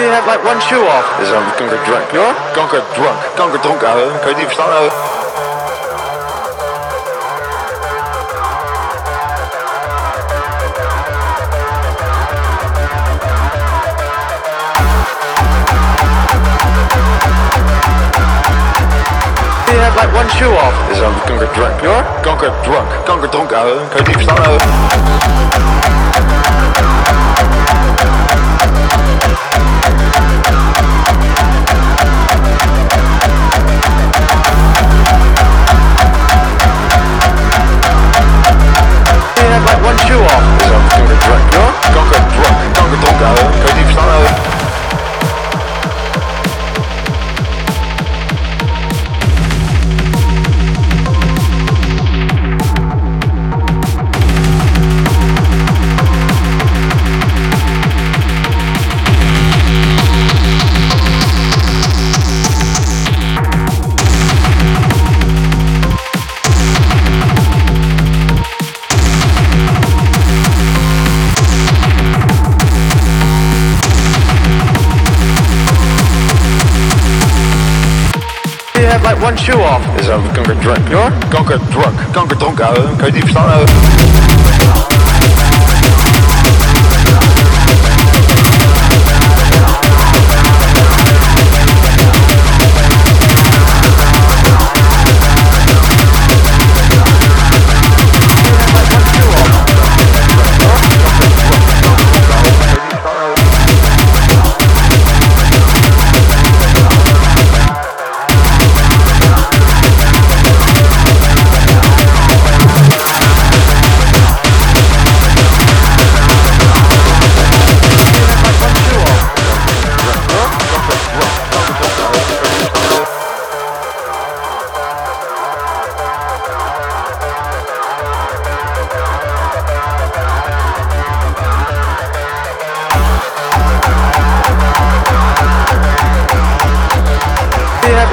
You have like one shoe off. Is um, kanker drunk. You're? Kanker drunk. Kanker dronken, ouwe. Kan je niet verstaan, ouwe? You have like one shoe off. Is um, kanker drunk. You're? Kanker drunk. Kanker dronken, ouwe. Kan je niet verstaan, ouwe? One shoe off. Is um, kanker drunk. You're? Kanker drunk. Kanker dronken, ouwe. Kan je niet verstaan, ouwe?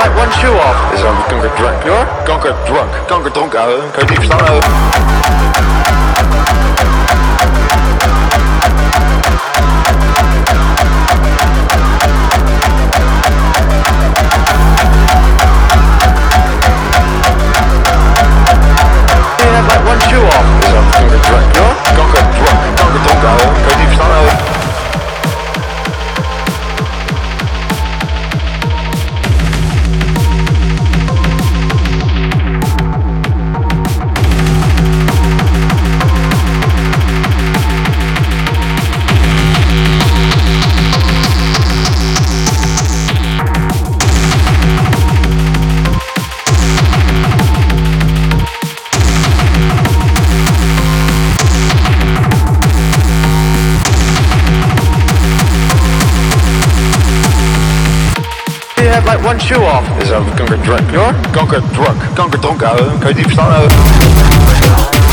You one shoe off. Is um, kanker drunk. You're? Kanker drunk. Kanker dronken, ouwe. Kan je het niet verstaan, ouwe? Like one shoe off. have like one shoe off. Is a kanker drunk. You're? Kanker drunk. Kanker dronken houden. Kan je?